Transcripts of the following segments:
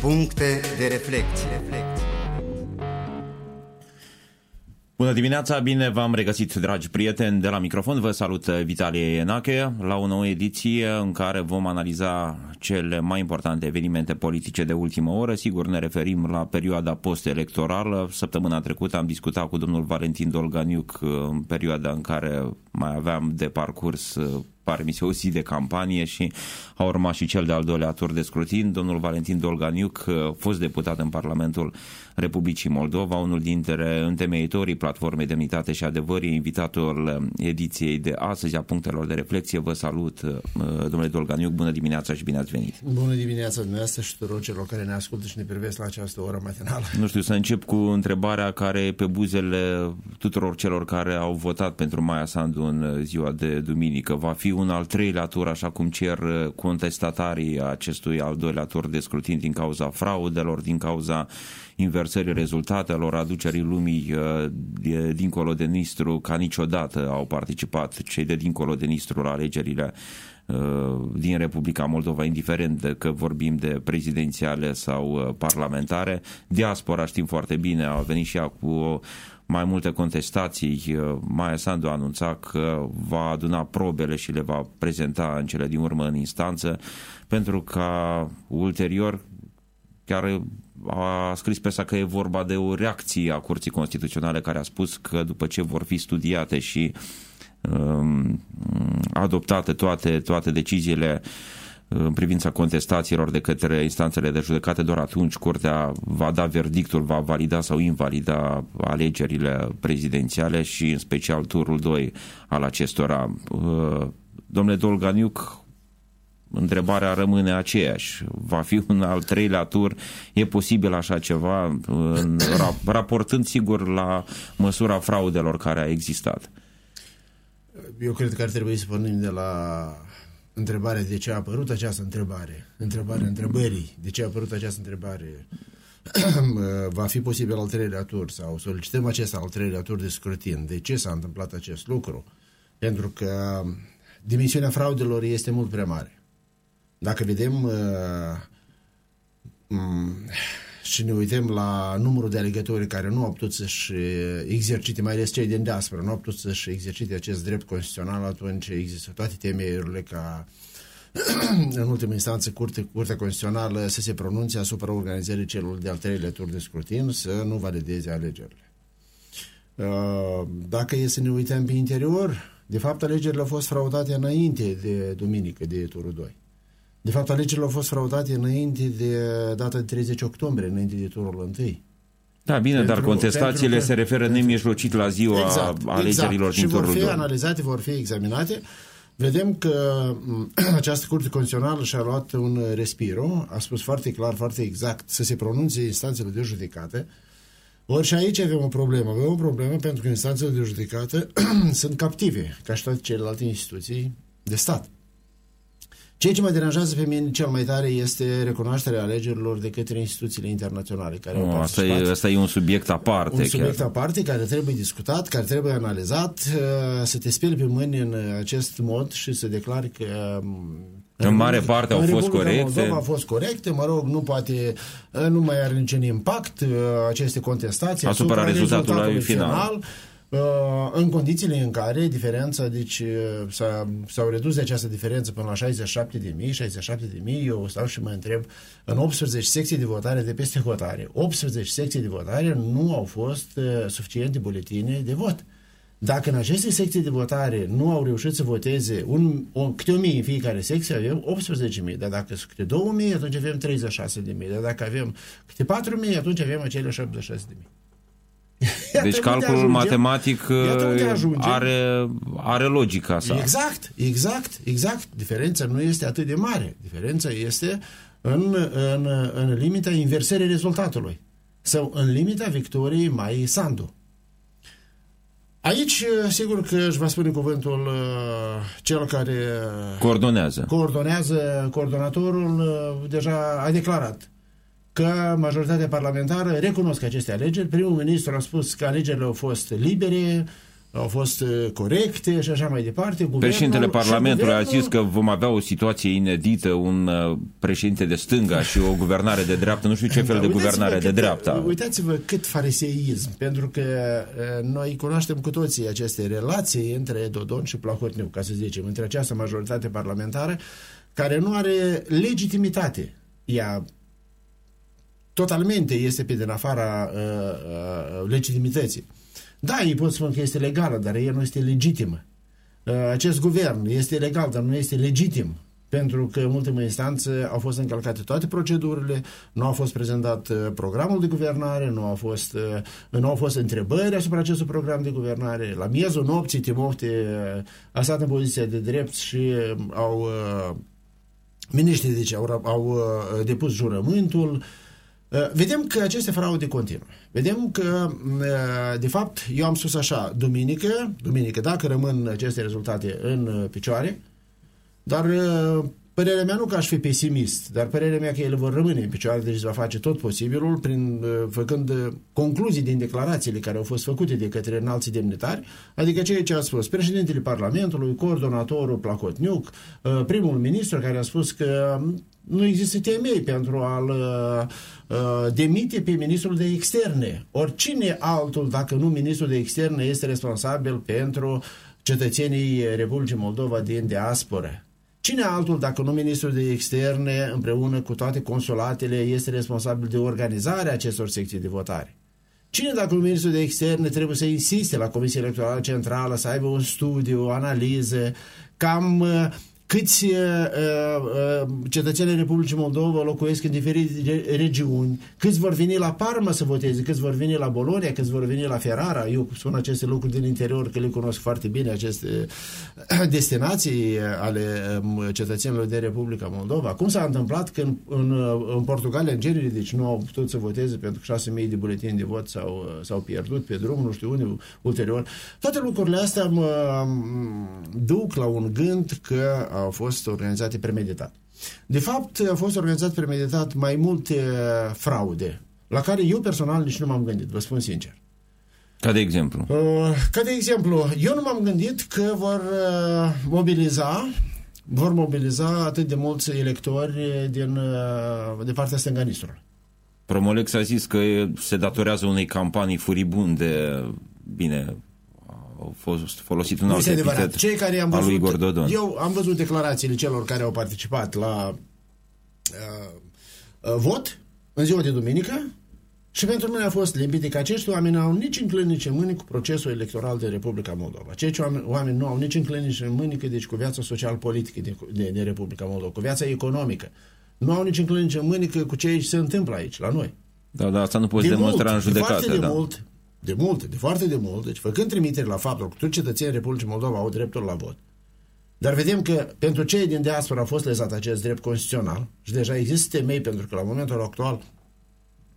Puncte de reflecție. Bună dimineața, bine v-am regăsit, dragi prieteni, de la microfon. Vă salut Vitalie Enache la o nouă ediție în care vom analiza cele mai importante evenimente politice de ultimă oră. Sigur, ne referim la perioada post-electorală. Săptămâna trecută am discutat cu domnul Valentin Dolganiuc în perioada în care mai aveam de parcurs parmise o zi de campanie și a urmat și cel de-al doilea tur de scrutin. Domnul Valentin Dolganiuc, fost deputat în Parlamentul Republicii Moldova, unul dintre întemeitorii platformei Demnitate și Adevăr, e invitatul ediției de astăzi a punctelor de reflexie. Vă salut, domnule Dolganiuc, bună dimineața și bine ați venit. Bună dimineața dumneavoastră și tuturor celor care ne ascultă și ne privesc la această oră matinală. Nu știu, să încep cu întrebarea care e pe buzele tuturor celor care au votat pentru Maia Sandu în ziua de duminică. Va fi un al treilea tur, așa cum cer contestatarii acestui al doilea tur de scrutin din cauza fraudelor, din cauza inversării rezultatelor, aducerii lumii de, dincolo de Nistru, ca niciodată au participat cei de dincolo de Nistru la alegerile din Republica Moldova, indiferent de că vorbim de prezidențiale sau parlamentare. Diaspora știm foarte bine, a venit și ea cu mai multe contestații. Maia Sandu a anunțat că va aduna probele și le va prezenta în cele din urmă în instanță, pentru ca ulterior chiar a scris presa că e vorba de o reacție a Curții Constituționale care a spus că după ce vor fi studiate și um, adoptate toate, toate deciziile în privința contestațiilor de către instanțele de judecate, doar atunci Curtea va da verdictul, va valida sau invalida alegerile prezidențiale și în special turul 2 al acestora. Domnule Dolganiuc, întrebarea rămâne aceeași. Va fi un al treilea tur? E posibil așa ceva, în, raportând sigur la măsura fraudelor care a existat? Eu cred că ar trebui să pornim de la întrebarea de ce a apărut această întrebare. Întrebarea întrebării. De ce a apărut această întrebare? Va fi posibil al treilea tur sau solicităm acest al treilea tur de scrutin. De ce s-a întâmplat acest lucru? Pentru că dimensiunea fraudelor este mult prea mare. Dacă vedem uh, um, și ne uităm la numărul de alegători care nu au putut să-și exercite, mai ales cei din diaspora, nu au putut să-și exercite acest drept constituțional, atunci există toate temeiurile ca în ultimă instanță Curte, Curtea Constituțională să se pronunțe asupra organizării celor de-al treilea tur de scrutin, să nu valideze alegerile. Uh, dacă e să ne uităm pe interior, de fapt alegerile au fost fraudate înainte de duminică, de turul 2. De fapt, alegerile au fost fraudate înainte de data de 30 octombrie, înainte de turul 1. Da, bine, pentru, dar contestațiile că, se referă nemijlocit la ziua exact, alegerilor exact. din turul 2. Și vor fi analizate, vor fi examinate. Vedem că această Curte Constituțională și-a luat un respiro, a spus foarte clar, foarte exact, să se pronunțe instanțele de judecată. Ori și aici avem o problemă. Avem o problemă pentru că instanțele de judecată sunt captive, ca și toate celelalte instituții de stat. Ceea ce mă deranjează pe mine cel mai tare este recunoașterea alegerilor de către instituțiile internaționale. Care oh, au asta, e, asta e un subiect aparte. Un subiect chiar. aparte care trebuie discutat, care trebuie analizat, uh, să te speli pe mâini în acest mod și să declari că um, în mare parte au fost corecte. Moldova a fost corecte, mă rog, nu poate, uh, nu mai are niciun impact uh, aceste contestații asupra, asupra rezultatului, rezultatului final. final Uh, în condițiile în care diferența, deci uh, s-au redus de această diferență până la 67 de mii, 67 de mii, eu stau și mă întreb, în 18 secții de votare de peste hotare, 18 secții de votare nu au fost uh, suficiente buletine de vot. Dacă în aceste secții de votare nu au reușit să voteze un, o, câte o mie în fiecare secție, avem 18.000, dar dacă sunt câte 2.000, atunci avem 36.000, dar dacă avem câte 4.000, atunci avem acele 76.000. Iată deci calculul matematic uh, are, are logica sa. Exact, exact, exact. Diferența nu este atât de mare. Diferența este în, în, în limita inversării rezultatului sau în limita victoriei mai Sandu. Aici, uh, sigur că își va spune cuvântul uh, cel care coordonează. Coordonează, coordonatorul deja a declarat că majoritatea parlamentară recunosc aceste alegeri. Primul ministru a spus că alegerile au fost libere, au fost uh, corecte și așa mai departe. Guvernul, Președintele Parlamentului guvernul, a zis că vom avea o situație inedită, un uh, președinte de stânga și o guvernare de dreapta, nu știu ce fel Da, de uitați-vă guvernare de cât- dreapta. Uitați-vă cât fariseism, pentru că uh, noi cunoaștem cu toții aceste relații între Dodon și Plahotniu, ca să zicem, între această majoritate parlamentară, care nu are legitimitate. Ea totalmente este pe din afara uh, uh, legitimității. Da, ei pot spune că este legală, dar ea nu este legitimă. Uh, acest guvern este legal, dar nu este legitim. Pentru că în ultimă instanță au fost încălcate toate procedurile, nu a fost prezentat uh, programul de guvernare, nu au fost, uh, nu au fost întrebări asupra acestui program de guvernare. La miezul nopții Timofte uh, a stat în poziția de drept și uh, au uh, Miniștrii deci, au, au uh, depus jurământul. Uh, vedem că aceste fraude continuă. Vedem că, uh, de fapt, eu am spus așa, duminică, duminică, dacă rămân aceste rezultate în uh, picioare, dar uh, părerea mea nu că aș fi pesimist, dar părerea mea că ele vor rămâne în picioare, deci se va face tot posibilul, prin, uh, făcând uh, concluzii din declarațiile care au fost făcute de către înalții demnitari, adică ceea ce a spus președintele Parlamentului, coordonatorul Placotniuc, uh, primul ministru care a spus că nu există temei pentru a-l uh, uh, demite pe ministrul de externe. Oricine altul, dacă nu ministrul de externe, este responsabil pentru cetățenii Republicii Moldova din diasporă. Cine altul, dacă nu ministrul de externe, împreună cu toate consulatele, este responsabil de organizarea acestor secții de votare? Cine, dacă nu ministrul de externe, trebuie să insiste la Comisia Electorală Centrală să aibă un studiu, o analiză, cam uh, câți uh, uh, cetățenii Republicii Moldova locuiesc în diferite regiuni, câți vor veni la Parma să voteze, câți vor veni la Bolonia, câți vor veni la Ferrara. Eu spun aceste lucruri din interior, că le cunosc foarte bine, aceste destinații ale um, cetățenilor de Republica Moldova. Cum s-a întâmplat că în, în, în Portugalia, în genere, deci nu au putut să voteze pentru că 6.000 de buletini de vot s-au, s-au pierdut pe drum, nu știu unde, ulterior. Toate lucrurile astea mă duc la un gând că au fost organizate premeditat. De fapt, au fost organizate premeditat mai multe fraude, la care eu personal nici nu m-am gândit, vă spun sincer. Ca de exemplu? Uh, ca de exemplu, eu nu m-am gândit că vor uh, mobiliza vor mobiliza atât de mulți electori din, uh, de partea stânganistilor. Promolex a zis că se datorează unei campanii furibunde, bine, au fost folosit un alt epitet Cei care am al lui văzut, Igor Dodon. Eu am văzut declarațiile celor care au participat la uh, uh, vot în ziua de duminică și pentru mine a fost limpede că acești oameni nu au nici în nici în mâini cu procesul electoral de Republica Moldova. Acești oameni, oameni nu au nici în nici în mâini deci cu viața social-politică de, de, de Republica Moldova, cu viața economică. Nu au nici în nici în mâini cu ce se întâmplă aici, la noi. Da, dar asta nu poți de demonstra mult, în judecată. De foarte da. de mult, de mult, de foarte de mult, deci făcând trimitere la faptul că toți cetățenii Republicii Moldova au dreptul la vot, dar vedem că pentru cei din diaspora a fost lezat acest drept constituțional și deja există temei pentru că la momentul actual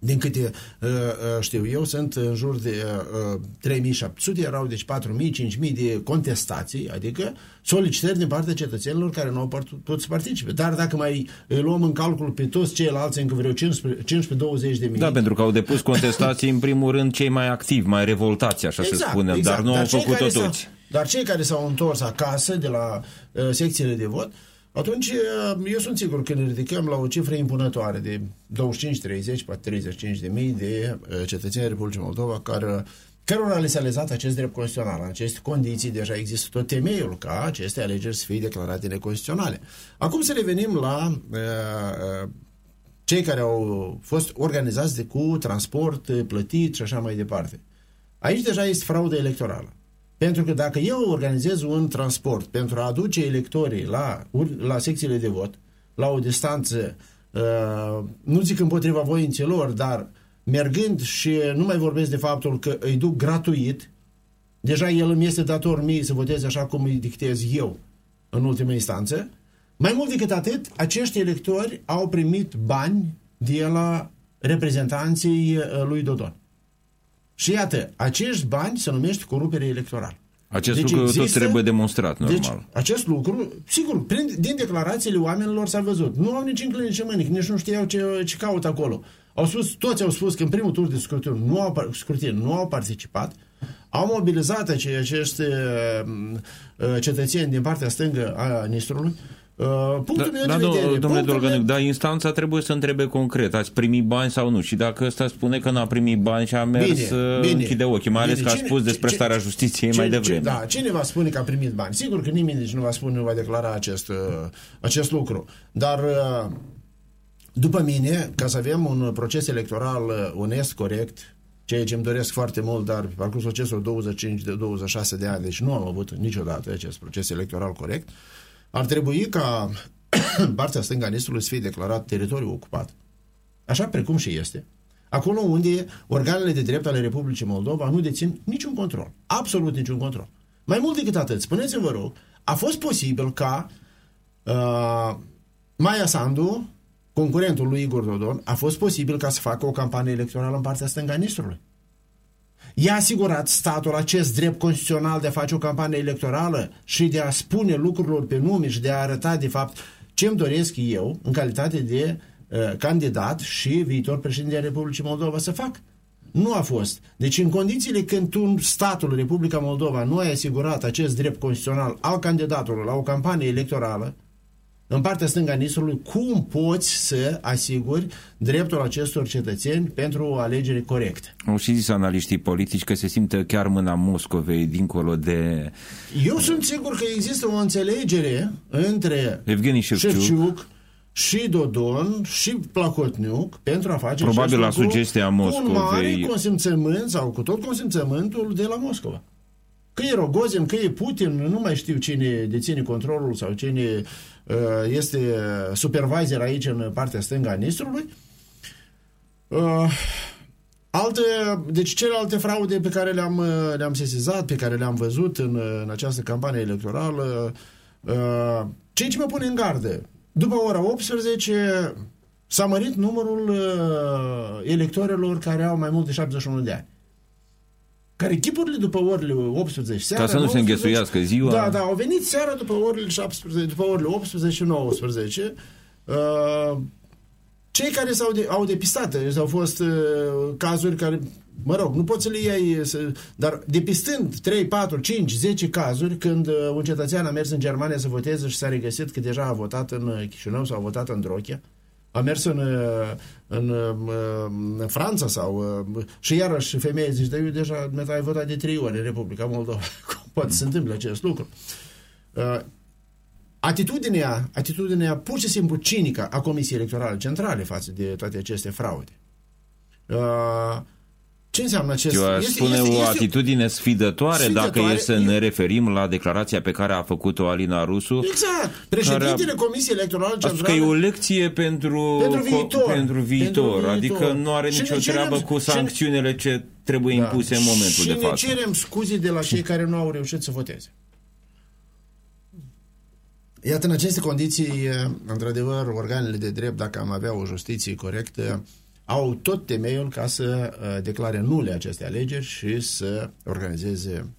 din câte uh, uh, știu eu, sunt în jur de uh, 3700, erau deci 4000, 5000 de contestații, adică solicitări din partea cetățenilor care nu au putut să participe. Dar dacă mai luăm în calcul pe toți ceilalți, încă vreo 15-20 de mii. Da, pentru că au depus contestații, în primul rând, cei mai activi, mai revoltați, așa exact, să spunem, exact. dar nu dar au făcut-o toți. Dar cei care s-au întors acasă de la uh, secțiile de vot, atunci eu sunt sigur că ne ridicăm la o cifră impunătoare de 25, 30, poate 35 de mii de cetățeni Republicii Moldova care cărora le s-a lezat acest drept constituțional. În aceste condiții deja există tot temeiul ca aceste alegeri să fie declarate neconstituționale. Acum să revenim la uh, cei care au fost organizați de cu transport plătit și așa mai departe. Aici deja este fraudă electorală. Pentru că dacă eu organizez un transport pentru a aduce electorii la, la secțiile de vot, la o distanță, uh, nu zic împotriva voințelor, dar mergând și nu mai vorbesc de faptul că îi duc gratuit, deja el îmi este dator mie să voteze așa cum îi dictez eu în ultima instanță, mai mult decât atât, acești electori au primit bani de la reprezentanții lui Dodon. Și iată, acești bani se numește corupere electorală. Acest deci lucru există, tot trebuie demonstrat, normal. Deci, acest lucru, sigur, prin, din declarațiile oamenilor s-a văzut. Nu au nici înclin, nici mânic, nici nu știau ce, ce caută acolo. Au spus, toți au spus că în primul tur de scrutin nu au, scrutin nu au participat, au mobilizat acești uh, cetățeni din partea stângă a Nistrului Uh, punctul da, meu da, de vedere, domnule Dolganic, meu... dar instanța trebuie să întrebe concret, ați primit bani sau nu? Și dacă ăsta spune că n-a primit bani și a mers, bine, uh, bine, închide ochii, mai ales bine, că a spus despre cine, starea justiției cine, mai devreme. Da, cine va spune că a primit bani? Sigur că nimeni nici nu va spune, nu va declara acest, uh, acest lucru. Dar după mine, ca să avem un proces electoral onest, corect, ceea ce îmi doresc foarte mult, dar pe parcursul acestor 25 de 26 de ani, deci nu am avut niciodată acest proces electoral corect, uh, ar trebui ca partea stânga Nistului să fie declarat teritoriu ocupat. Așa precum și este. Acolo unde organele de drept ale Republicii Moldova nu dețin niciun control. Absolut niciun control. Mai mult decât atât, spuneți-mi, vă rog, a fost posibil ca uh, Maia Sandu, concurentul lui Igor Dodon, a fost posibil ca să facă o campanie electorală în partea stânga Nistrului. I-a asigurat statul acest drept constituțional de a face o campanie electorală și de a spune lucrurilor pe nume și de a arăta de fapt ce îmi doresc eu în calitate de uh, candidat și viitor președinte al Republicii Moldova să fac. Nu a fost. Deci în condițiile când tu, statul Republica Moldova, nu ai asigurat acest drept constituțional al candidatului la o campanie electorală, în partea stângă a Nistrului, cum poți să asiguri dreptul acestor cetățeni pentru o alegere corectă. Au și zis analiștii politici că se simte chiar mâna Moscovei dincolo de... Eu sunt sigur că există o înțelegere între Evgeni Șevciuc, și Dodon și Placotniuc pentru a face Probabil la sugestia Moscovei. Cu un mare consimțământ sau cu tot consimțământul de la Moscova. Că e Rogozin, că e Putin, nu mai știu cine deține controlul sau cine uh, este supervisor aici în partea stângă a Nistrului. Uh, alte, deci celelalte fraude pe care le-am uh, le-am sesizat, pe care le-am văzut în, în această campanie electorală, uh, ceea ce mă pune în gardă. După ora 18 s-a mărit numărul uh, electorilor care au mai mult de 71 de ani care chipurile după orele 18 seara... Ca să nu 18, se înghesuiască ziua... Da, da, au venit seara după orele 17, după orele 18 și 19. Uh, cei care s-au de, au depistat, au fost uh, cazuri care, mă rog, nu poți să le iei, să, dar depistând 3, 4, 5, 10 cazuri, când uh, un cetățean a mers în Germania să voteze și s-a regăsit că deja a votat în uh, Chișinău sau a votat în Drochia, a mers în, în, în Franța sau și iarăși femeia zice, dar eu deja ai votat de trei ori în Republica Moldova. Cum poate să întâmple acest lucru? Atitudinea, atitudinea pur și simplu cinică a Comisiei Electorale Centrale față de toate aceste fraude. Ce înseamnă acest... Eu aș spune este, o este atitudine sfidătoare, sfidătoare dacă e să ne referim la declarația pe care a făcut-o Alina Rusu. Exact. Președintele a, Comisiei Electorale Centrale... că e o lecție pentru, pentru viitor. Pentru viitor. Pentru adică viitor. nu are și nicio treabă cu sancțiunile ce trebuie da. impuse în momentul și de față. Și ne cerem scuze de la cei care nu au reușit să voteze. Iată, în aceste condiții, într-adevăr, organele de drept, dacă am avea o justiție corectă, au tot temeiul ca să uh, declare nule aceste alegeri și să organizeze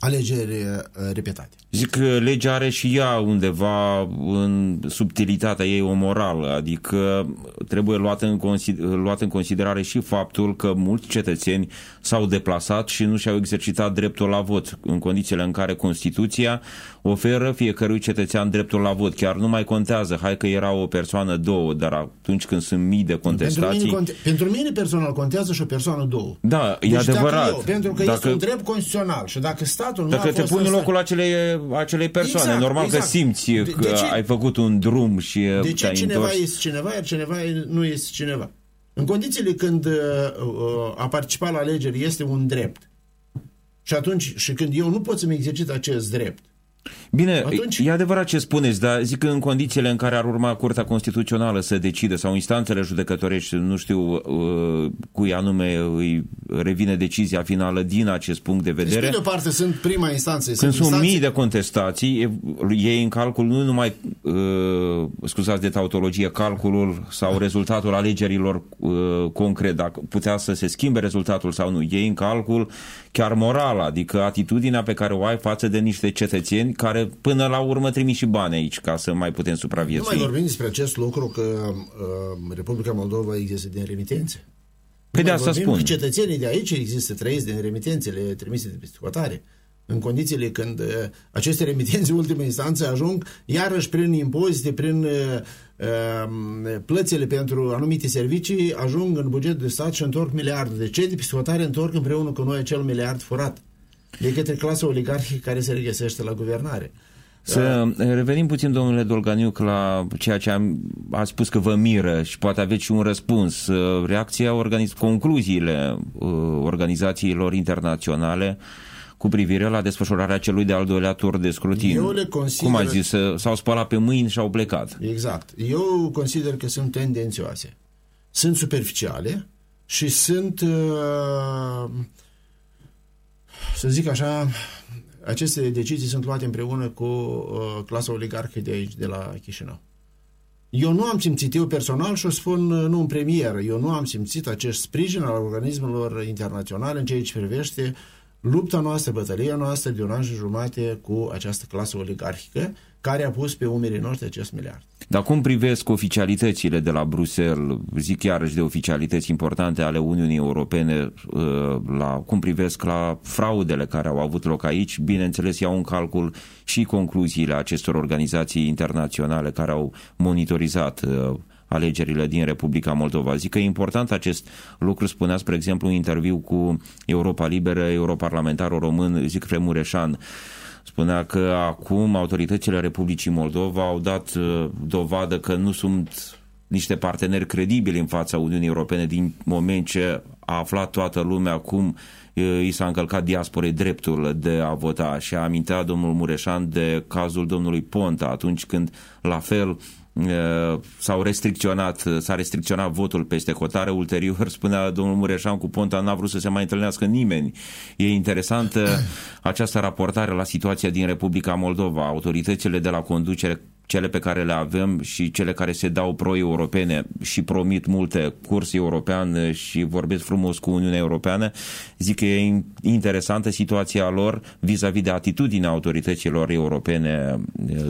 alegeri uh, repetate. Zic că legea are și ea undeva în subtilitatea ei o morală, adică trebuie luat în, luat în considerare și faptul că mulți cetățeni s-au deplasat și nu și-au exercitat dreptul la vot în condițiile în care Constituția oferă fiecărui cetățean dreptul la vot. Chiar nu mai contează, hai că era o persoană, două, dar atunci când sunt mii de contestații... Pentru mine, pentru mine personal contează și o persoană, două. Da, deci e adevărat. Eu, pentru că dacă, este un drept constituțional și dacă statul nu dacă a te pui în locul acelei, acelei persoane, exact, normal exact. că simți de, că de ce, ai făcut un drum și De ce cineva întors... este cineva, iar cineva nu este cineva? În condițiile când uh, uh, a participa la alegeri este un drept și atunci, și când eu nu pot să-mi exercit acest drept, Bine, Atunci... e adevărat ce spuneți, dar zic că în condițiile în care ar urma Curtea Constituțională să decide sau instanțele judecătorești, nu știu uh, cui anume îi revine decizia finală din acest punct de vedere. Deci, pe de o parte, sunt prima instanță. Când sunt, sunt mii de contestații, ei în calcul nu numai, uh, scuzați de tautologie, calculul sau rezultatul alegerilor uh, concret, dacă putea să se schimbe rezultatul sau nu, ei în calcul chiar moral, adică atitudinea pe care o ai față de niște cetățeni care până la urmă trimis și bani aici ca să mai putem supraviețui. Nu mai vorbim despre acest lucru că uh, Republica Moldova există din remitențe. Păi de Noi asta vorbim spun. că Cetățenii de aici există, trăiesc din remitențele trimise de peste hotare. În condițiile când uh, aceste remitențe, ultimă instanță, ajung iarăși prin impozite, prin uh, uh, plățile pentru anumite servicii, ajung în bugetul de stat și întorc miliarde. Deci cei de peste hotare întorc împreună cu noi acel miliard furat de către clasa oligarhică care se regăsește la guvernare. Să revenim puțin, domnule Dolganiuc, la ceea ce am, a spus că vă miră și poate aveți și un răspuns. Uh, Reacția, organiz, concluziile uh, organizațiilor internaționale cu privire la desfășurarea celui de-al doilea tur de scrutin. Eu le consider- Cum a zis, să- s-au spălat pe mâini și au plecat. Exact. Eu consider că sunt tendențioase. Sunt superficiale și sunt, uh, să zic așa, aceste decizii sunt luate împreună cu uh, clasa oligarhă de aici, de la Chișinău. Eu nu am simțit, eu personal, și o spun uh, nu în premieră, eu nu am simțit acest sprijin al organismelor internaționale în ceea ce privește lupta noastră, bătălia noastră de un an și jumate cu această clasă oligarhică care a pus pe umerii noștri acest miliard. Dar cum privesc oficialitățile de la Bruxelles, zic iarăși de oficialități importante ale Uniunii Europene, uh, la, cum privesc la fraudele care au avut loc aici? Bineînțeles, iau în calcul și concluziile acestor organizații internaționale care au monitorizat uh, alegerile din Republica Moldova. Zic că e important acest lucru, spunea, spre exemplu, un interviu cu Europa Liberă, europarlamentarul român Zicfre Mureșan, spunea că acum autoritățile Republicii Moldova au dat uh, dovadă că nu sunt niște parteneri credibili în fața Uniunii Europene din moment ce a aflat toată lumea cum uh, i s-a încălcat diasporei dreptul de a vota și a amintea domnul Mureșan de cazul domnului Ponta atunci când la fel uh, s-au restricționat, s-a restricționat votul peste hotare, ulterior spunea domnul Mureșan cu Ponta n-a vrut să se mai întâlnească nimeni. E interesantă această raportare la situația din Republica Moldova. Autoritățile de la conducere cele pe care le avem și cele care se dau pro-europene și promit multe curs european și vorbesc frumos cu Uniunea Europeană, zic că e interesantă situația lor vis-a-vis de atitudinea autorităților europene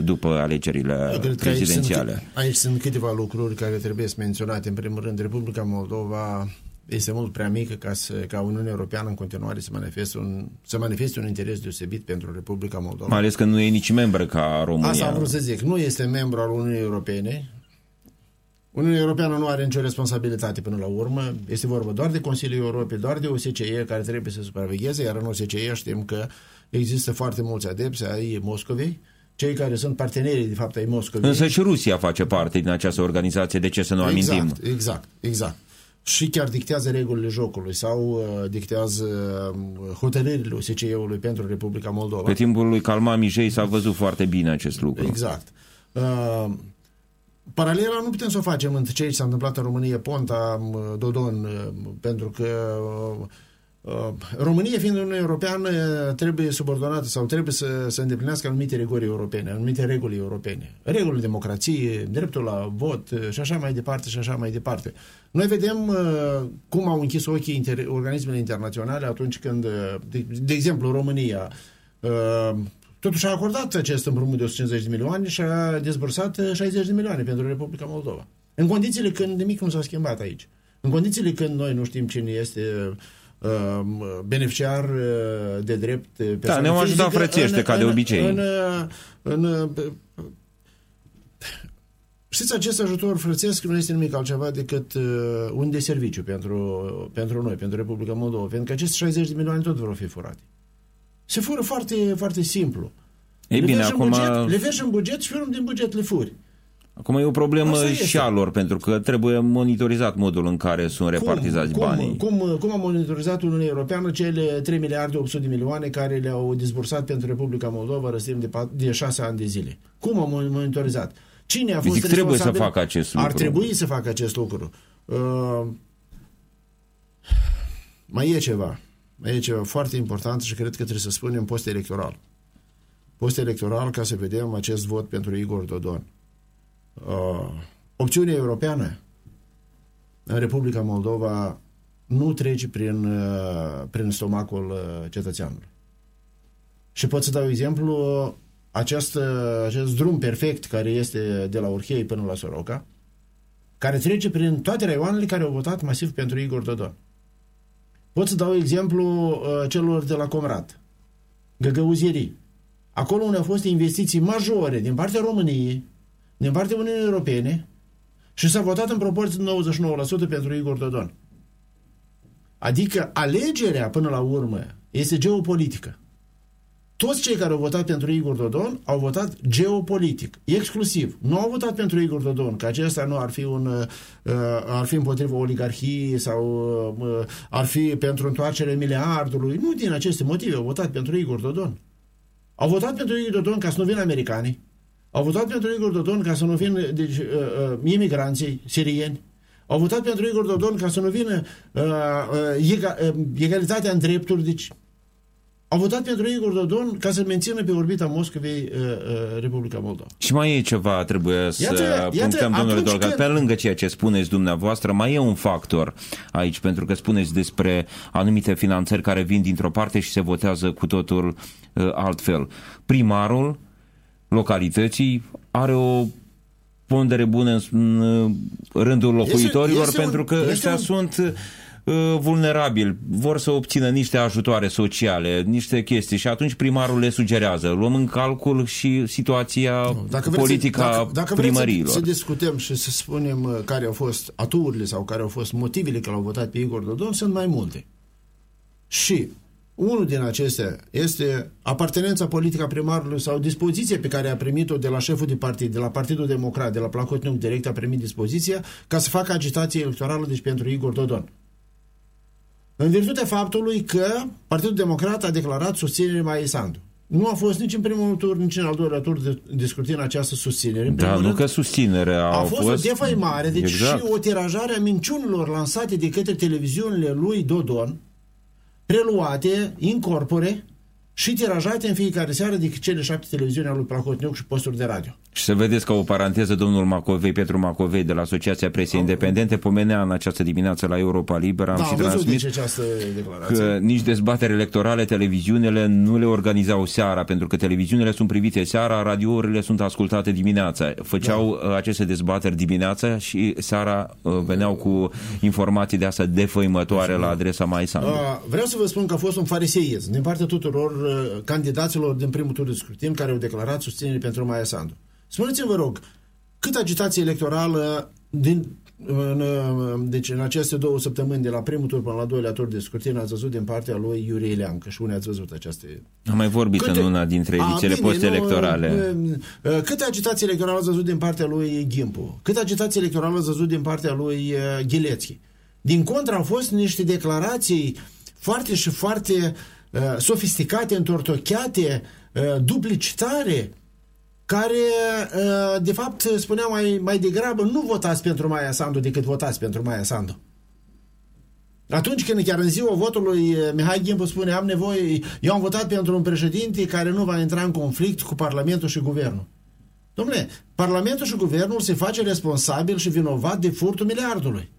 după alegerile Eu cred că aici prezidențiale. sunt, aici sunt câteva lucruri care trebuie să menționate. În primul rând, Republica Moldova este mult prea mică ca, să, ca Uniunea Europeană în continuare să manifeste un, să manifeste un interes deosebit pentru Republica Moldova. Mai ales că nu e nici membră ca România. Asta am vrut să zic. Nu este membru al Uniunii Europene. Uniunea Europeană nu are nicio responsabilitate până la urmă. Este vorba doar de Consiliul Europei, doar de OSCE care trebuie să supravegheze, iar în OSCE știm că există foarte mulți adepți ai Moscovei, cei care sunt partenerii, de fapt, ai Moscovei. Însă și Rusia face parte din această organizație, de ce să nu exact, amintim? Exact, exact. Și chiar dictează regulile jocului sau uh, dictează uh, hotărârile OSCE-ului pentru Republica Moldova. Pe timpul lui Calma Mijei s-a văzut foarte bine acest lucru. Exact. Uh, paralela nu putem să o facem între ce s-a întâmplat în România, Ponta, uh, Dodon, uh, pentru că uh, uh, România, fiind Uniunea Europeană, trebuie subordonată sau trebuie să, să îndeplinească anumite reguli europene, anumite reguli europene. Regulile democrației, dreptul la vot uh, și așa mai departe și așa mai departe. Noi vedem uh, cum au închis ochii inter- organismele internaționale atunci când, uh, de, de exemplu, România uh, Totuși a acordat acest împrumut de 150 de milioane și a dezbursat 60 de milioane pentru Republica Moldova. În condițiile când nimic nu s-a schimbat aici. În condițiile când noi nu știm cine este uh, beneficiar uh, de drept Da, ne-au ajutat frățește, ca de obicei. În, în, în, Știți, acest ajutor frățesc nu este nimic altceva decât uh, un de serviciu pentru, pentru noi, pentru Republica Moldova, pentru că aceste 60 de milioane tot vor fi furate. Se fură foarte, foarte simplu. Ei le bine, vergi acum, în buget, le vergi în buget și pe urmă din buget le furi. Acum e o problemă Asta este. și a lor, pentru că trebuie monitorizat modul în care sunt repartizați cum, banii. Cum, cum, cum a monitorizat Uniunea Europeană cele 3 miliarde 800 de milioane care le-au disbursat pentru Republica Moldova răstim de, pat- de 6 ani de zile? Cum a monitorizat? Cine a fost Zic, trebuie să responsabil? facă acest lucru. Ar trebui să facă acest lucru. Uh, mai e ceva. Mai e ceva foarte important și cred că trebuie să spunem post-electoral. Post-electoral ca să vedem acest vot pentru Igor Dodon. Uh, opțiunea europeană în Republica Moldova nu trece prin, uh, prin stomacul uh, cetățeanului. Și pot să dau exemplu acest, uh, acest drum perfect care este de la Urhei până la Soroca, care trece prin toate raioanele care au votat masiv pentru Igor Dodon. Pot să dau exemplu uh, celor de la Comrat, găgăuzierii. Acolo unde au fost investiții majore din partea României, din partea Uniunii Europene și s-a votat în proporție de 99% pentru Igor Dodon. Adică alegerea până la urmă este geopolitică. Toți cei care au votat pentru Igor Dodon au votat geopolitic, exclusiv. Nu au votat pentru Igor Dodon, că acesta nu ar fi un uh, ar fi împotriva oligarhiei sau uh, ar fi pentru întoarcerea miliardului. Nu din aceste motive au votat pentru Igor Dodon. Au votat pentru Igor Dodon ca să nu vină americanii. Au votat pentru Igor Dodon ca să nu vină deci, uh, uh, imigranții sirieni. Au votat pentru Igor Dodon ca să nu vină uh, uh, uh egalitatea în drepturi. Deci au votat pentru Igor Dodon ca să mențină pe orbita Moscovei uh, uh, Republica Moldova. Și mai e ceva, trebuie să iată, punctăm, iată, domnule Dolga, când... pe lângă ceea ce spuneți dumneavoastră, mai e un factor aici, pentru că spuneți despre anumite finanțări care vin dintr-o parte și se votează cu totul uh, altfel. Primarul localității are o pondere bună în, în rândul locuitorilor, este, este pentru că ăștia un... sunt Uh, vulnerabili, vor să obțină niște ajutoare sociale, niște chestii și atunci primarul le sugerează. Luăm în calcul și situația dacă politică dacă, dacă primăriilor. Să, să discutăm și să spunem uh, care au fost aturile sau care au fost motivele că l-au votat pe Igor Dodon, sunt mai multe. Și unul din acestea este apartenența politică a primarului sau dispoziția pe care a primit-o de la șeful de partid, de la Partidul Democrat, de la Placotniuc direct a primit dispoziția ca să facă agitație electorală deci pentru Igor Dodon în virtutea faptului că Partidul Democrat a declarat susținere mai Sandu. Nu a fost nici în primul tur, nici în al doilea tur de, discutat această susținere. În da, nu rând, că susținere a fost, fost o defăimare, deci exact. și o tirajare a minciunilor lansate de către televiziunile lui Dodon, preluate, incorpore, și tirajate în fiecare seară de cele șapte televiziuni al lui Placotniuc și posturi de radio. Și să vedeți ca o paranteză, domnul Macovei, Petru Macovei de la Asociația Presei oh. Independente pomenea în această dimineață la Europa Liberă, am da, și transmis că nici dezbatere electorale televiziunile nu le organizau seara, pentru că televiziunile sunt privite seara, radiourile sunt ascultate dimineața. Făceau da. Uh, aceste dezbateri dimineața și seara uh, veneau cu informații de asta defăimătoare la adresa mai Uh, vreau să vă spun că a fost un fariseism din partea tuturor uh, candidaților din primul tur de scrutin care au declarat susținere pentru Maia Sandu. Spuneți-mi, vă rog, cât agitație electorală din, în, deci în aceste două săptămâni de la primul tur până la doilea tur de scrutin ați văzut din partea lui Iurie Leancă și unde ați văzut această... Am mai vorbit Câte... în una dintre edițiile post-electorale. Câte agitație electorală ați văzut din partea lui Gimpu? Câte agitație electorală ați văzut din partea lui uh, Ghilețchi? Din contra au fost niște declarații foarte și foarte uh, sofisticate, întortocheate, uh, duplicitare, care, uh, de fapt, spunea mai, mai degrabă, nu votați pentru Maia Sandu decât votați pentru Maia Sandu. Atunci când chiar în ziua votului uh, Mihai Gimpu spune am nevoie, eu am votat pentru un președinte care nu va intra în conflict cu Parlamentul și Guvernul. Domnule, Parlamentul și Guvernul se face responsabil și vinovat de furtul miliardului.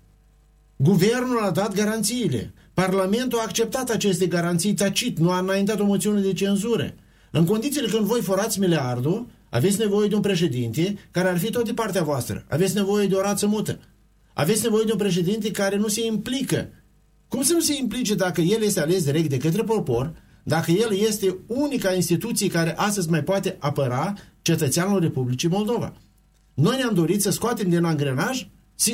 Guvernul a dat garanțiile. Parlamentul a acceptat aceste garanții tacit, nu a înaintat o moțiune de cenzură. În condițiile când voi forați miliardul, aveți nevoie de un președinte care ar fi tot de partea voastră. Aveți nevoie de o rață mută. Aveți nevoie de un președinte care nu se implică. Cum să nu se implice dacă el este ales direct de către popor, dacă el este unica instituție care astăzi mai poate apăra cetățeanul Republicii Moldova? Noi ne-am dorit să scoatem din angrenaj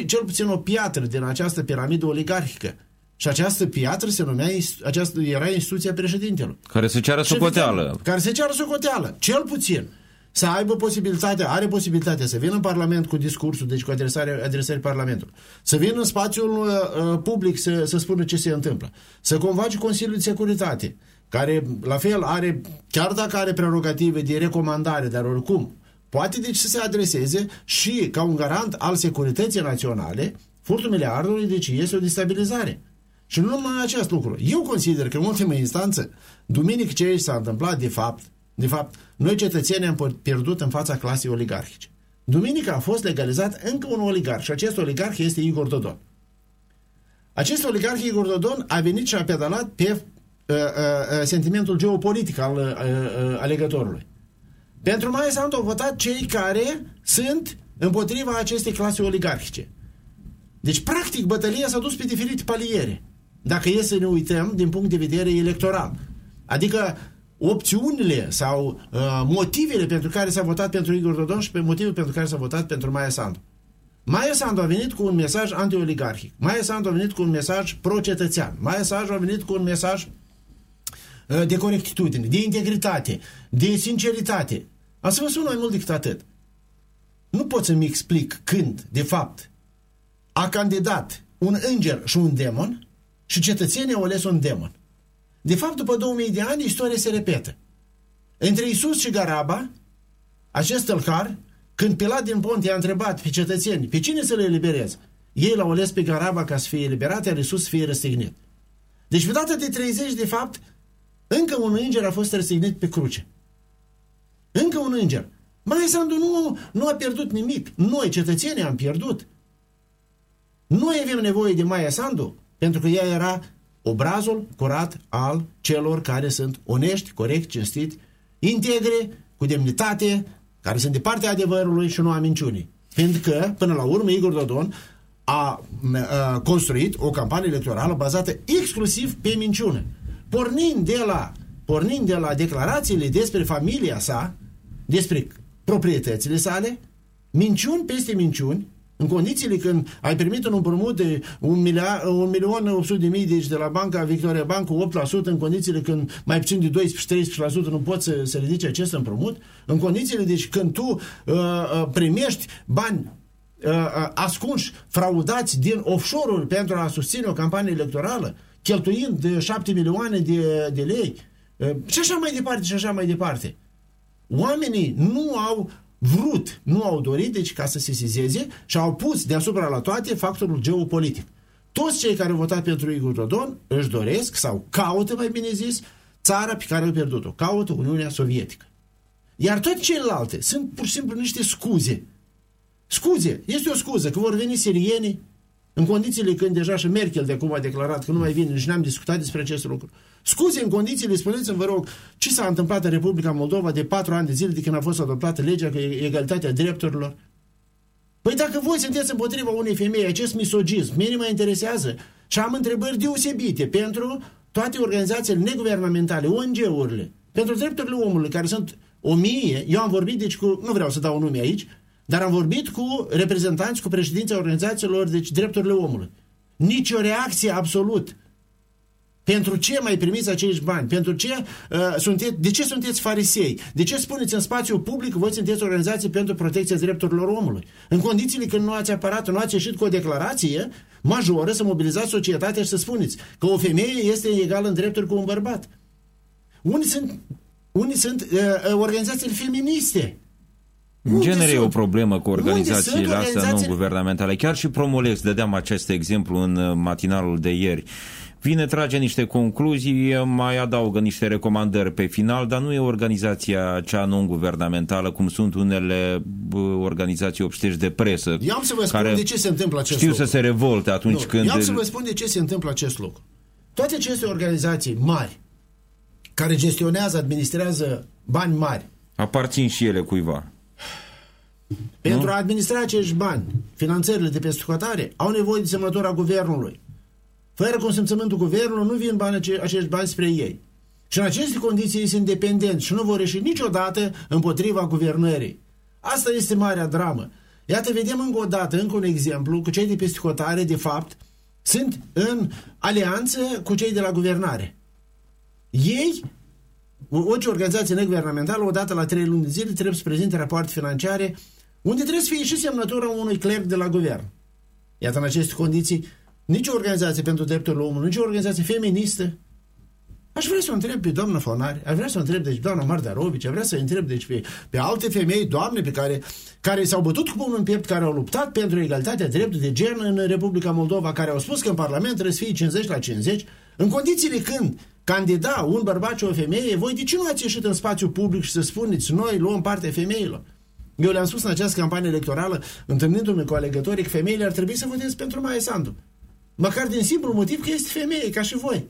cel puțin o piatră din această piramidă oligarhică. Și această piatră se numea, această, era instituția președintelui. Care se ceară socoteală. Care se ceară socoteală, cel puțin să aibă posibilitatea, are posibilitatea să vină în Parlament cu discursul, deci cu adresarea, adresării Parlamentului, să vină în spațiul uh, public să, să spună ce se întâmplă, să convoace Consiliul de Securitate, care la fel are, chiar dacă are prerogative de recomandare, dar oricum, poate deci să se adreseze și ca un garant al securității naționale, furtul miliardului, deci este o destabilizare. Și nu numai acest lucru. Eu consider că în ultima instanță, duminică ce s-a întâmplat, de fapt, de fapt, noi cetățenii am pierdut în fața clasei oligarhice. Duminica a fost legalizat încă un oligarh și acest oligarh este Igor Dodon. Acest oligarh Igor Dodon a venit și a pedalat pe uh, uh, uh sentimentul geopolitic al uh, uh, alegătorului. Pentru mai Sandu au votat cei care sunt împotriva acestei clase oligarhice. Deci, practic, bătălia s-a dus pe diferite paliere. Dacă e să ne uităm din punct de vedere electoral. Adică opțiunile sau uh, motivele pentru care s-a votat pentru Igor Dodon și pe motivul pentru care s-a votat pentru Maia Sandu. Maia Sandu a venit cu un mesaj anti-oligarhic. Maia Sandu a venit cu un mesaj pro-cetățean. Maia Sandu a venit cu un mesaj uh, de corectitudine, de integritate, de sinceritate. Am să vă spun mai mult decât atât. Nu pot să-mi explic când, de fapt, a candidat un înger și un demon și cetățenii au ales un demon. De fapt, după 2000 de ani, istoria se repetă. Între Isus și Garaba, acest tălcar, când Pilat din Pont i-a întrebat pe cetățeni, pe cine să le eliberez? Ei l-au ales pe Garaba ca să fie eliberat, iar Isus să fie răstignit. Deci, pe data de 30, de fapt, încă un înger a fost răstignit pe cruce. Încă un înger. Mai Sandu nu, nu a pierdut nimic. Noi, cetățenii, am pierdut. Noi avem nevoie de Maia Sandu pentru că ea era obrazul curat al celor care sunt onești, corect, cinstit, integre, cu demnitate, care sunt de partea adevărului și nu a minciunii. Pentru că, până la urmă, Igor Dodon a, a construit o campanie electorală bazată exclusiv pe minciună. Pornind de la, pornind de la declarațiile despre familia sa, despre proprietățile sale, minciuni peste minciuni, în condițiile când ai primit un împrumut de 1 milion 800 de mii deci de la Banca Victoria Bank cu 8%, în condițiile când mai puțin de 12-13% nu poți să, să ridici acest împrumut, în condițiile deci când tu uh, uh, primești bani uh, uh, ascunși, fraudați din offshore-uri pentru a susține o campanie electorală, cheltuind de 7 milioane de, de lei, uh, și așa mai departe, și așa mai departe. Oamenii nu au vrut, nu au dorit, deci ca să se sizeze și au pus deasupra la toate factorul geopolitic. Toți cei care au votat pentru Igor Dodon își doresc sau caută, mai bine zis, țara pe care au pierdut-o. Caută Uniunea Sovietică. Iar toate celelalte sunt pur și simplu niște scuze. Scuze. Este o scuză că vor veni sirienii în condițiile când deja și Merkel de acum a declarat că nu mai vine și n-am discutat despre acest lucru. Scuze în condițiile, spuneți-mi, vă rog, ce s-a întâmplat în Republica Moldova de patru ani de zile de când a fost adoptată legea cu egalitatea drepturilor? Păi dacă voi sunteți împotriva unei femei, acest misogism, mie mă interesează și am întrebări deosebite pentru toate organizațiile neguvernamentale, ONG-urile, pentru drepturile omului, care sunt o mie, eu am vorbit, deci cu, nu vreau să dau nume aici, dar am vorbit cu reprezentanți, cu președinții organizațiilor, deci drepturile omului. Nici o reacție absolut. Pentru ce mai primiți acești bani? Pentru ce, uh, sunteți, de ce sunteți farisei? De ce spuneți în spațiu public că voi sunteți organizație pentru protecția drepturilor omului? În condițiile când nu ați apărat, nu ați ieșit cu o declarație majoră să mobilizați societatea și să spuneți că o femeie este egală în drepturi cu un bărbat. Unii sunt, unii sunt uh, uh organizațiile feministe în genere e o problemă cu organizațiile astea non-guvernamentale. Chiar și Promolex, dădeam acest exemplu în uh, matinalul de ieri. Vine, trage niște concluzii, mai adaugă niște recomandări pe final, dar nu e organizația cea non-guvernamentală, cum sunt unele organizații obștești de presă. Eu am să vă spun de ce se întâmplă acest știu lucru. să se revolte atunci nu, când... Eu am să vă spun de ce se întâmplă acest lucru. Toate aceste organizații mari, care gestionează, administrează bani mari, aparțin și ele cuiva. Pentru nu? a administra acești bani, finanțările de peste au nevoie de semnătura guvernului. Fără consimțământul guvernului nu vin bani, acești bani spre ei. Și în aceste condiții ei sunt dependenți și nu vor ieși niciodată împotriva guvernării. Asta este marea dramă. Iată, vedem încă o dată, încă un exemplu, că cei de peste hotare, de fapt, sunt în alianță cu cei de la guvernare. Ei, orice organizație neguvernamentală, odată la trei luni de zile, trebuie să prezinte rapoarte financiare unde trebuie să fie și semnătura unui clerc de la guvern. Iată, în aceste condiții, nicio organizație pentru drepturile omului, nicio organizație feministă. Aș vrea să o întreb pe doamna Fonari, aș vrea să o întreb deci doamna Mardarovici, aș vrea să o întreb deci pe, pe alte femei, doamne, pe care, care s-au bătut cu pumnul în piept, care au luptat pentru egalitatea dreptului de gen în Republica Moldova, care au spus că în Parlament trebuie să fie 50 la 50, în condițiile când candida un bărbat și o femeie, voi de ce nu ați ieșit în spațiu public și să spuneți noi luăm partea femeilor? Eu le-am spus în această campanie electorală, întâlnindu-mă cu alegătorii, că femeile ar trebui să voteze pentru Maia Sandu. Măcar din simplu motiv că este femeie, ca și voi.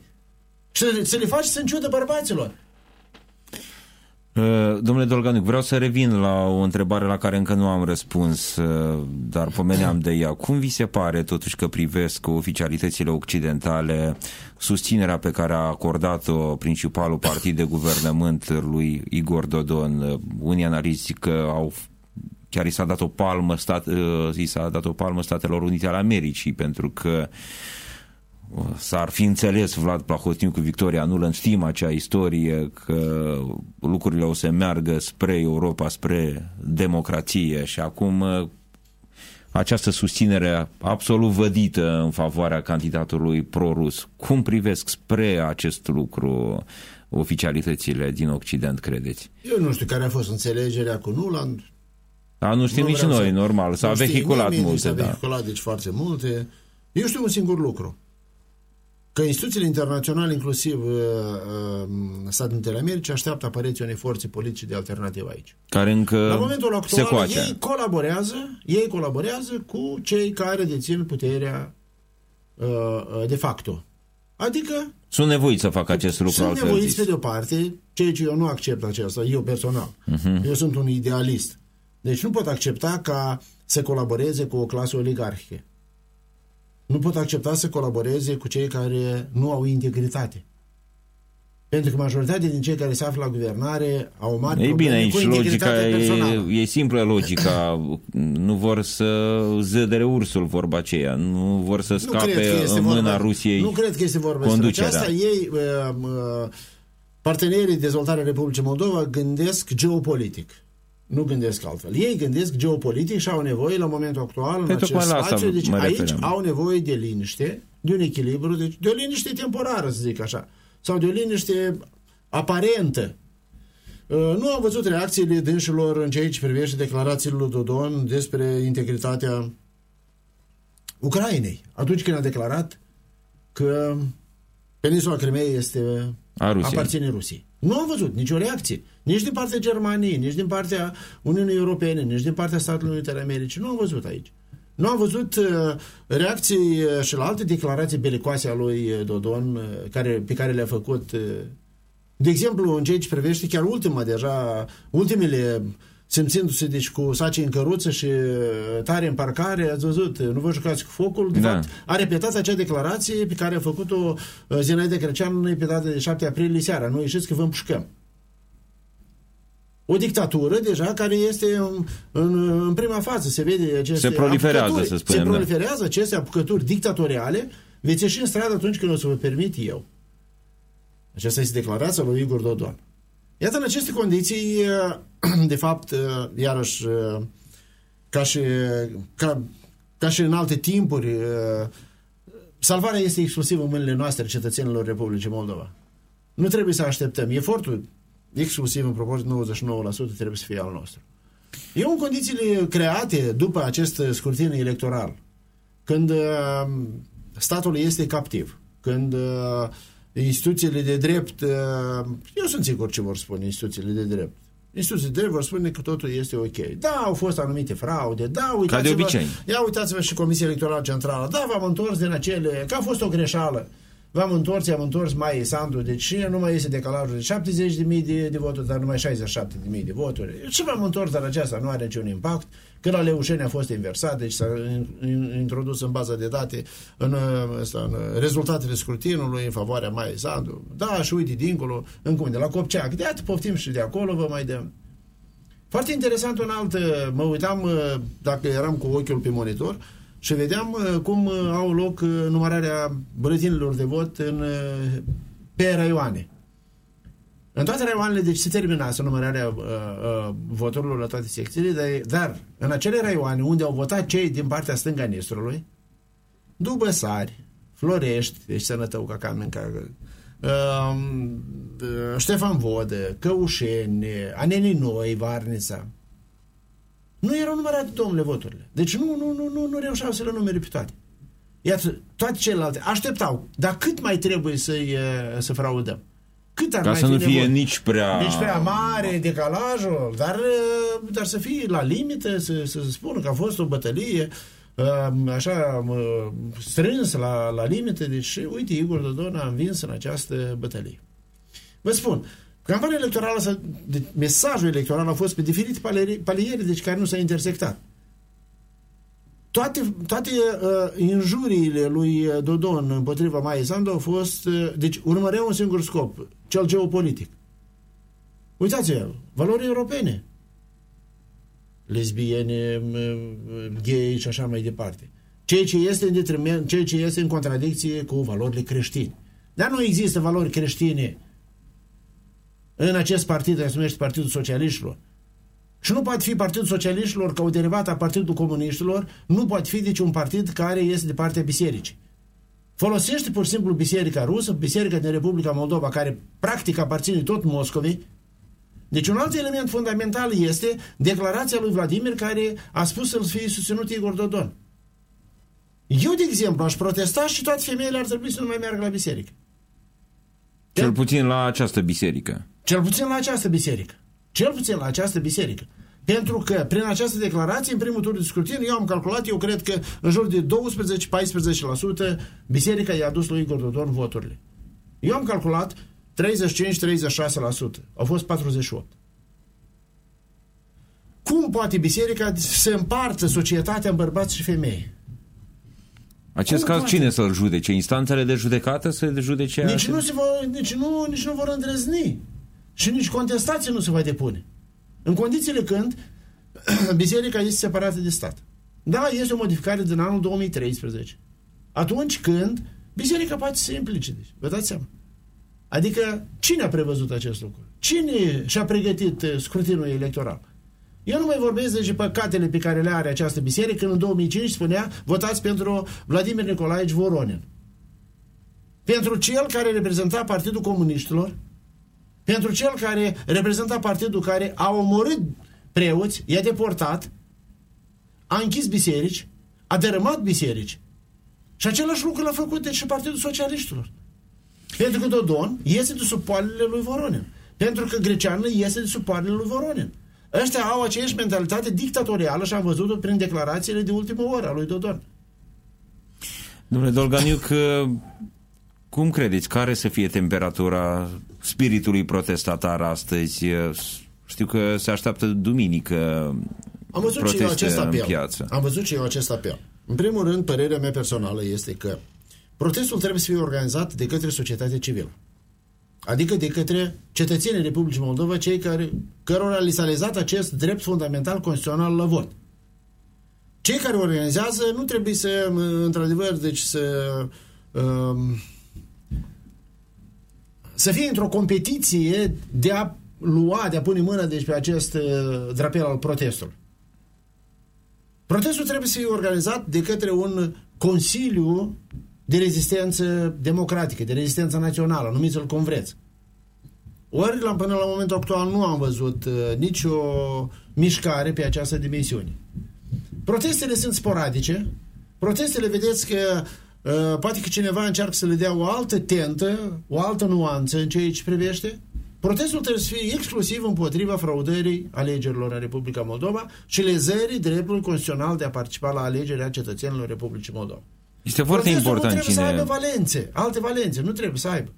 Și să le faci să ciudă bărbaților. Domnule Dolganic, vreau să revin la o întrebare la care încă nu am răspuns, uh, dar pomeneam de ea. Cum vi se pare totuși că privesc oficialitățile occidentale susținerea pe care a acordat-o principalul partid de guvernământ lui Igor Dodon? Unii analizi zic că au chiar i s-a dat o palmă, stat, uh, i s-a dat o palmă Statelor Unite ale Americii pentru că s-ar fi înțeles Vlad Plahotniuc cu Victoria Nuland, știm acea istorie că lucrurile o să meargă spre Europa, spre democrație și acum această susținere absolut vădită în favoarea candidatului pro-rus. Cum privesc spre acest lucru oficialitățile din Occident, credeți? Eu nu știu care a fost înțelegerea cu Nuland. Da, nu știm nu nici noi, să... normal. S-a vehiculat multe. S-a da. vehiculat, deci foarte multe. Eu știu un singur lucru că instituțiile internaționale, inclusiv uh, uh, Statele Unite ale Americii, așteaptă apariția unei forțe politice de alternativă aici. Care încă La momentul actual, se coace. ei colaborează, ei colaborează cu cei care dețin puterea uh, uh de facto. Adică... Sunt nevoiți să facă acest lucru. Sunt nevoiți, pe de o parte, ceea ce eu nu accept acesta, eu personal. Uh-huh. Eu sunt un idealist. Deci nu pot accepta ca să colaboreze cu o clasă oligarhică nu pot accepta să colaboreze cu cei care nu au integritate. Pentru că majoritatea din cei care se află la guvernare au mari Ei bine, aici logica e, e simplă logica. Nu vor să zădere ursul vorba aceea. Nu vor să scape în mâna vorba, Rusiei Nu cred că este vorba despre asta. Ei, uh, uh, partenerii de dezvoltare Republicii Moldova gândesc geopolitic nu gândesc altfel. Ei gândesc geopolitic și au nevoie la momentul actual, în acest spațiu, deci aici referem. au nevoie de liniște, de un echilibru, deci de o liniște temporară, să zic așa, sau de o liniște aparentă. Uh, nu am văzut reacțiile dânșilor în ceea ce privește declarațiile lui Dodon despre integritatea Ucrainei. Atunci când a declarat că peninsula Crimeei este a Rusiei. aparține Rusiei. Nu am văzut nicio reacție. Nici din partea Germaniei, nici din partea Uniunii Europene, nici din partea Statelor Unite ale Americii. Nu am văzut aici. Nu am văzut uh, reacții uh, și la alte declarații belicoase a lui uh, Dodon uh, care, pe care le-a făcut. Uh, de exemplu, în ceea ce privește chiar ultima, deja, ultimele simțindu-se deci cu saci în căruță și uh, tare în parcare, ați văzut, uh, nu vă jucați cu focul, de da. fapt a repetat acea declarație pe care a făcut-o uh, Zinaide Crăceanu pe data de 7 aprilie seara, nu ieșiți că vă împușcăm. O dictatură deja care este în, în, în prima fază, se vede aceste Se proliferează, să spunem. Se da. proliferează da. aceste apucături dictatoriale, veți ieși în stradă atunci când o să vă permit eu. Aceasta este declarația lui Igor Dodon. Iată, în aceste condiții, de fapt, iarăși, ca și, ca, ca și în alte timpuri, salvarea este exclusiv în mâinile noastre, cetățenilor Republicii Moldova. Nu trebuie să așteptăm. Efortul, exclusiv în proporție 99%, trebuie să fie al nostru. E în condițiile create după acest scrutin electoral, când statul este captiv, când instituțiile de drept, uh, eu sunt sigur ce vor spune instituțiile de drept. Instituțiile de drept vor spune că totul este ok. Da, au fost anumite fraude, da, uitați-vă. Ca de obicei. Ia uitați-vă și Comisia Electorală Centrală. Da, v-am întors din acele, că a fost o greșeală. V-am întors, i-am întors mai Sandu, deci nu mai este decalajul de 70 de mii de, de voturi, dar numai 67 de mii de voturi. Și v-am întors, dar aceasta nu are niciun impact. Când la Leușeni a fost inversat, deci s-a introdus în baza de date în, în rezultatele scrutinului în favoarea mai Sandu. Da, și uite, dincolo, încă unde, la Copceac. De atât poftim și de acolo, vă mai dăm. Foarte interesant un alt, mă uitam, dacă eram cu ochiul pe monitor, și vedeam uh, cum uh, au loc uh, numărarea buletinilor de vot în, pe raioane. În toate raioanele, deci se terminase numărarea uh, uh, voturilor la toate secțiile, dar, dar în acele raioane unde au votat cei din partea stânga Nistrului, Dubăsari, Florești, deci Sănătău, ca Camenca, uh, Ștefan Vodă, Căușeni, Aneni Noi, Varnița, nu erau numărate, domnule, voturile. Deci nu, nu, nu, nu, nu reușeau să le numere pe toate. Iată, toate celelalte așteptau. Dar cât mai trebuie să să fraudăm? Cât ar Ca mai să fi nu nevoie? fie nici prea... Nici prea mare decalajul, dar, dar să fie la limită, să, să spună că a fost o bătălie așa strâns la, la limită. Deci, uite, Igor Dodon a învins în această bătălie. Vă spun, Campania electorală, s-a- de, mesajul electoral a fost pe diferite paliere, paliere deci care nu s-a intersectat. Toate, toate uh, injuriile lui uh, Dodon împotriva Maia Sandu au fost, uh, deci urmăreau un singur scop, cel geopolitic. Uitați-vă, valori europene. Lesbiene, m- gay și așa mai departe. Ceea ce este în detriment, ceea ce este în contradicție cu valorile creștine. Dar nu există valori creștine în acest partid care se numește Partidul Socialiștilor. Și nu poate fi Partidul Socialiștilor ca o derivată a Partidului Comuniștilor, nu poate fi deci un partid care este de partea bisericii. Folosește pur și simplu Biserica Rusă, Biserica din Republica Moldova, care practic aparține tot Moscovei. Deci un alt element fundamental este declarația lui Vladimir care a spus să-l fie susținut Igor Dodon. Eu, de exemplu, aș protesta și toate femeile ar trebui să nu mai meargă la biserică. Cel puțin la această biserică. Cel puțin la această biserică. Cel puțin la această biserică. Pentru că prin această declarație, în primul tur de scrutin, eu am calculat, eu cred că în jur de 12-14% biserica i-a dus lui Igor Dodon voturile. Eu am calculat 35-36%. Au fost 48%. Cum poate biserica să împartă societatea în bărbați și femei? Acest Cum caz poate? cine să-l judece? Instanțele de judecată să judece? Nici acest- nu, se vor, nici, nu, nici nu vor îndrăzni. Și nici contestație nu se va depune. În condițiile când biserica este separată de stat. Da, este o modificare din anul 2013. Atunci când biserica poate să se implice. Deci, vă dați seama. Adică, cine a prevăzut acest lucru? Cine și-a pregătit uh, scrutinul electoral? Eu nu mai vorbesc de păcatele pe care le are această biserică, când în 2005 spunea votați pentru Vladimir Nicolae Voronin pentru cel care reprezenta Partidul Comuniștilor, pentru cel care reprezenta partidul care a omorât preoți, i-a deportat, a închis biserici, a dărâmat biserici. Și același lucru l-a făcut deci și Partidul Socialiștilor. Pentru că Dodon iese de sub poalele lui Voronin. Pentru că Greceană iese de sub poalele lui Voronin. Ăștia au aceeași mentalitate dictatorială și am văzut-o prin declarațiile de ultimă oră a lui Dodon. Domnule Dolganiuc, cum credeți? Care să fie temperatura spiritului protestatar astăzi? Știu că se așteaptă duminică Am văzut și eu proteste acest în apel. piață. Am văzut și eu acest apel. În primul rând, părerea mea personală este că protestul trebuie să fie organizat de către societatea civilă. Adică de către cetățenii Republicii Moldova, cei care, cărora li s-a lezat acest drept fundamental constituțional la vot. Cei care organizează nu trebuie să, într-adevăr, deci să um, să fie într-o competiție de a lua, de a pune mâna deci, pe acest uh, drapel al protestului. Protestul trebuie să fie organizat de către un Consiliu de rezistență democratică, de rezistență națională, numiți-l cum vreți. Ori, la, până la momentul actual, nu am văzut uh, nicio mișcare pe această dimensiune. Protestele sunt sporadice. Protestele, vedeți că uh, poate că cineva încearcă să le dea o altă tentă, o altă nuanță în ceea ce privește. Protestul trebuie să fie exclusiv împotriva fraudării alegerilor în Republica Moldova și lezării dreptului constituțional de a participa la alegerea cetățenilor Republicii Moldova. Este foarte Protestul important nu trebuie cine... să aibă valențe, alte valențe, nu trebuie să aibă.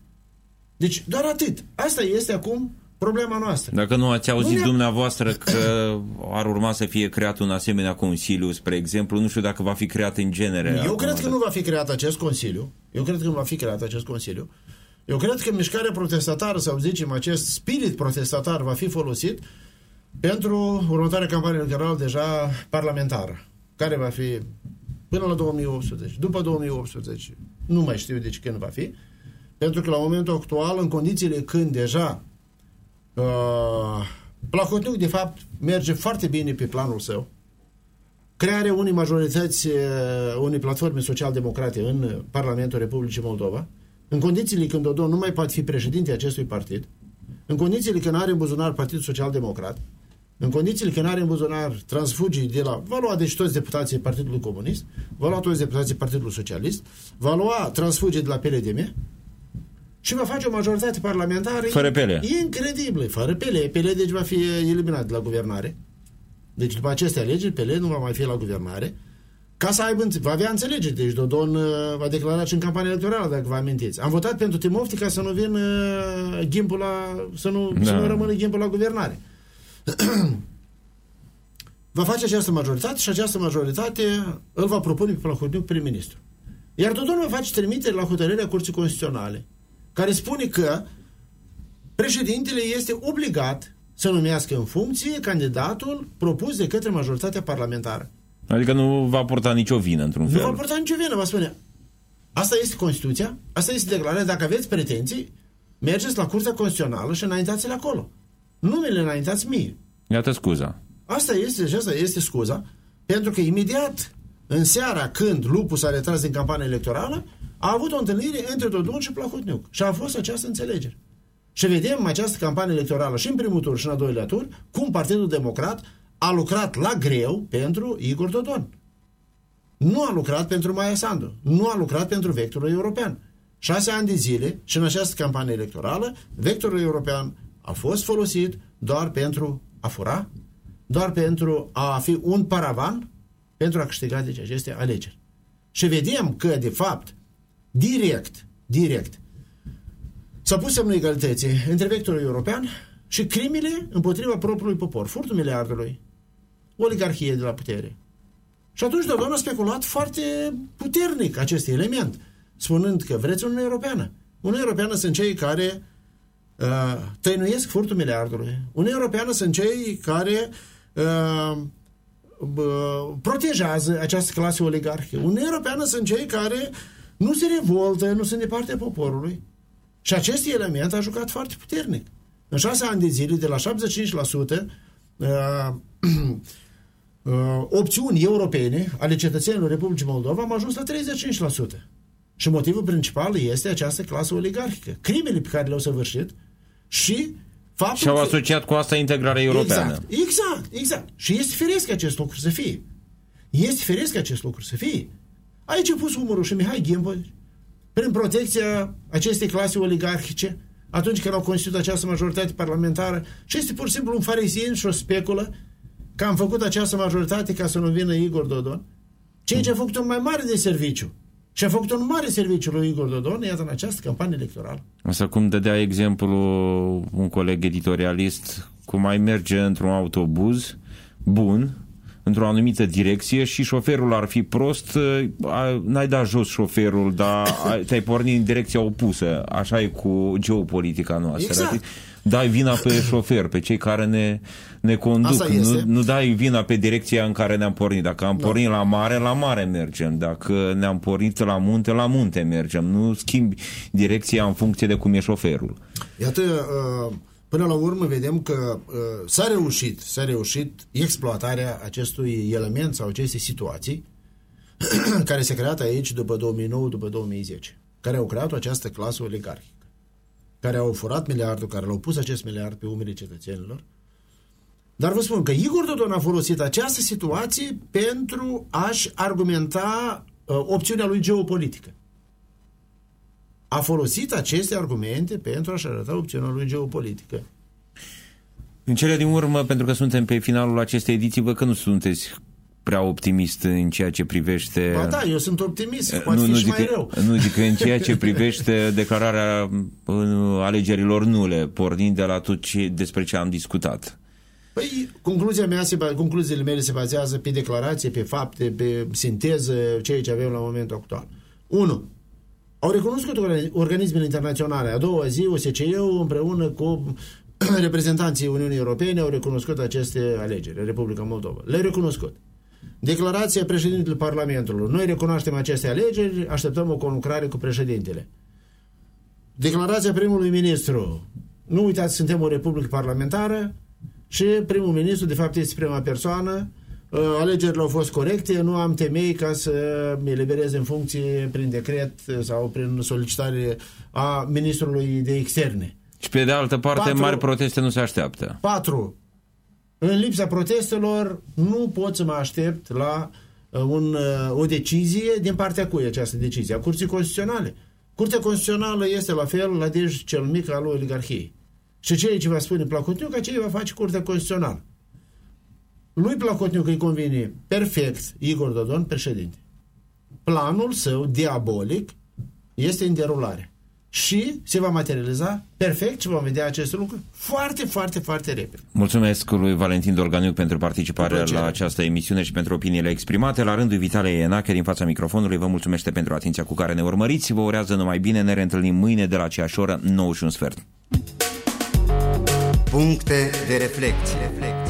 Deci doar atât. Asta este acum problema noastră. Dacă nu ați auzit Nu ne- dumneavoastră că ar urma să fie creat un asemenea consiliu, spre exemplu, nu știu dacă va fi creat în genere. Eu acum, cred că dar- nu va fi creat acest consiliu. Eu cred că nu va fi creat acest consiliu. Eu cred că mișcarea protestatară, sau zicem, acest spirit protestatar va fi folosit pentru următoarea campanie electorală deja parlamentară, care va fi până la 2018. După 2018, nu mai știu deci când va fi, pentru că la momentul actual, în condițiile când deja uh, Plahotniuc, de fapt, merge foarte bine pe planul său, crearea unei majorități, uh, unei platforme social-democrate în Parlamentul Republicii Moldova, în condițiile când Dodon nu mai poate fi președinte acestui partid, în condițiile când are în buzunar Partidul Social-Democrat, în condițiile când are în buzunar transfugii de la... Va lua deci toți deputații Partidului Comunist, va lua toți deputații Partidului Socialist, va lua transfugii de la PLDM și va face o majoritate parlamentară Fără pele. incredibilă, fără pele. Pele deci va fi eliminat de la guvernare. Deci după aceste alegeri, Pele nu va mai fi la guvernare. ca să aibă, va avea înțelegere. Deci Dodon uh, va declara și în campania electorală, dacă vă amintiți. Am votat pentru Timofti ca să nu vină uh, ghimpul la, să nu, da. să nu rămână ghimpul la guvernare. va face această majoritate și această majoritate îl va propune pe Plahotniuc prim-ministru. Iar Dodon va face trimitere la hotărârea Curții Constituționale, care spune că președintele este obligat să numească în funcție candidatul propus de către majoritatea parlamentară. Adică nu va porta nicio vină, într-un fel. Nu va porta nicio vină, va spune. Asta este Constituția, asta este declararea. Dacă aveți pretenții, mergeți la Curtea Constituțională și înaintați-le acolo. Nu mi le înaintați mie. Iată scuza. Asta este, și asta este scuza, pentru că imediat, în seara când lupul s-a retras din campania electorală, a avut o întâlnire între Dodon și Plahotniuc. Și a fost această înțelegere. Și vedem această campanie electorală și în primul tur și în al doilea tur, cum Partidul Democrat a lucrat la greu pentru Igor Dodon. Nu a lucrat pentru Maia Sandu. Nu a lucrat pentru vectorul european. Șase ani de zile și în această campanie electorală, vectorul european a fost folosit doar pentru a fura, doar pentru a fi un paravan pentru a câștiga deci aceste alegeri. Și vedem că, de fapt, direct, direct, s-a pus semnul egalității între vectorul european și crimile împotriva propriului popor, furtul miliardului, oligarhie de la putere. Și atunci Dodon a speculat foarte puternic acest element, spunând că vreți Uniunea Europeană. Uniunea Europeană sunt cei care uh, tăinuiesc furtul miliardului. Uniunea Europeană sunt cei care uh, uh, protejează această clasă oligarhie. Uniunea Europeană sunt cei care nu se revoltă, nu sunt de partea poporului. Și acest element a jucat foarte puternic. În șase ani de zile, de la 75%, uh, uh, opțiuni europene ale cetățenilor Republicii Moldova am ajuns la 35%. Și motivul principal este această clasă oligarhică. Crimele pe care le-au săvârșit și faptul Și au asociat cu asta integrarea europeană. Exact, exact, exact. Și este firesc acest lucru să fie. Este firesc acest lucru să fie. Aici a pus umărul și Mihai Ghimbă prin protecția acestei clase oligarhice atunci când au constituit această majoritate parlamentară și este pur și simplu un farizien și o speculă că am făcut această majoritate ca să nu vină Igor Dodon, ceea ce a făcut un mai mare de serviciu. Și a făcut un mare serviciu lui Igor Dodon, iată, în această campanie electorală. Asta cum dădea exemplu un coleg editorialist, cum ai merge într-un autobuz bun, într-o anumită direcție și șoferul ar fi prost, n-ai dat jos șoferul, dar te-ai pornit în direcția opusă. Așa e cu geopolitica noastră. Exact dai vina pe șofer, pe cei care ne, ne conduc. Nu, nu dai vina pe direcția în care ne-am pornit. Dacă am pornit la mare, la mare mergem. Dacă ne-am pornit la munte, la munte mergem. Nu schimbi direcția în funcție de cum e șoferul. Iată, uh, până la urmă vedem că uh, s-a reușit, s-a reușit exploatarea acestui element sau acestei situații care se creat aici după 2009, după 2010, care au creat această clasă oligarhică care au furat miliardul, care l-au pus acest miliard pe umerii cetățenilor. Dar vă spun că Igor Dodon a folosit această situație pentru a-și argumenta uh, opțiunea lui geopolitică. A folosit aceste argumente pentru a-și arăta opțiunea lui geopolitică. În cele din urmă, pentru că suntem pe finalul acestei ediții, vă că nu sunteți prea optimist în ceea ce privește... Ba da, eu sunt optimist, poate nu, fi nu și zic, mai rău. Nu zic în ceea ce privește declararea alegerilor nule, pornind de la tot ce, despre ce am discutat. Păi, concluzia mea se, concluziile mele se bazează pe declarație, pe fapte, pe sinteză, ceea ce avem la momentul actual. 1. Au recunoscut organismele internaționale. A doua zi, OSCE-ul împreună cu reprezentanții Uniunii Europene au recunoscut aceste alegeri, Republica Moldova. Le-au recunoscut. Declarația președintelui Parlamentului. Noi recunoaștem aceste alegeri, așteptăm o conlucrare cu președintele. Declarația primului ministru. Nu uitați, suntem o republică parlamentară și primul ministru, de fapt, este prima persoană. Uh, alegerile au fost corecte, nu am temei ca să mi eliberez în funcție prin decret sau prin solicitare a ministrului de externe. Și pe de altă parte, patru, mari proteste nu se așteaptă. Patru. În lipsa protestelor nu pot să mă aștept la uh, un, uh, o decizie din partea cui această decizie? A Curții Constituționale. Curtea Constituțională este la fel la dej cel mic al oligarhiei. Și ceea ce va spune Placotiu, ca ce va face Curtea Constituțională. Lui Placotniuc îi convine perfect Igor Dodon președinte. Planul său diabolic este în derulare și se va materializa perfect și vom vedea acest lucru foarte, foarte, foarte repede. Mulțumesc lui Valentin Dorganiuc pentru participarea la această emisiune și pentru opiniile exprimate. La rândul Vitale Enache din fața microfonului, vă mulțumește pentru atenția cu care ne urmăriți. Vă urează numai bine, ne reîntâlnim mâine de la aceeași oră, 9 și un sfert. Puncte de reflecție. reflecție.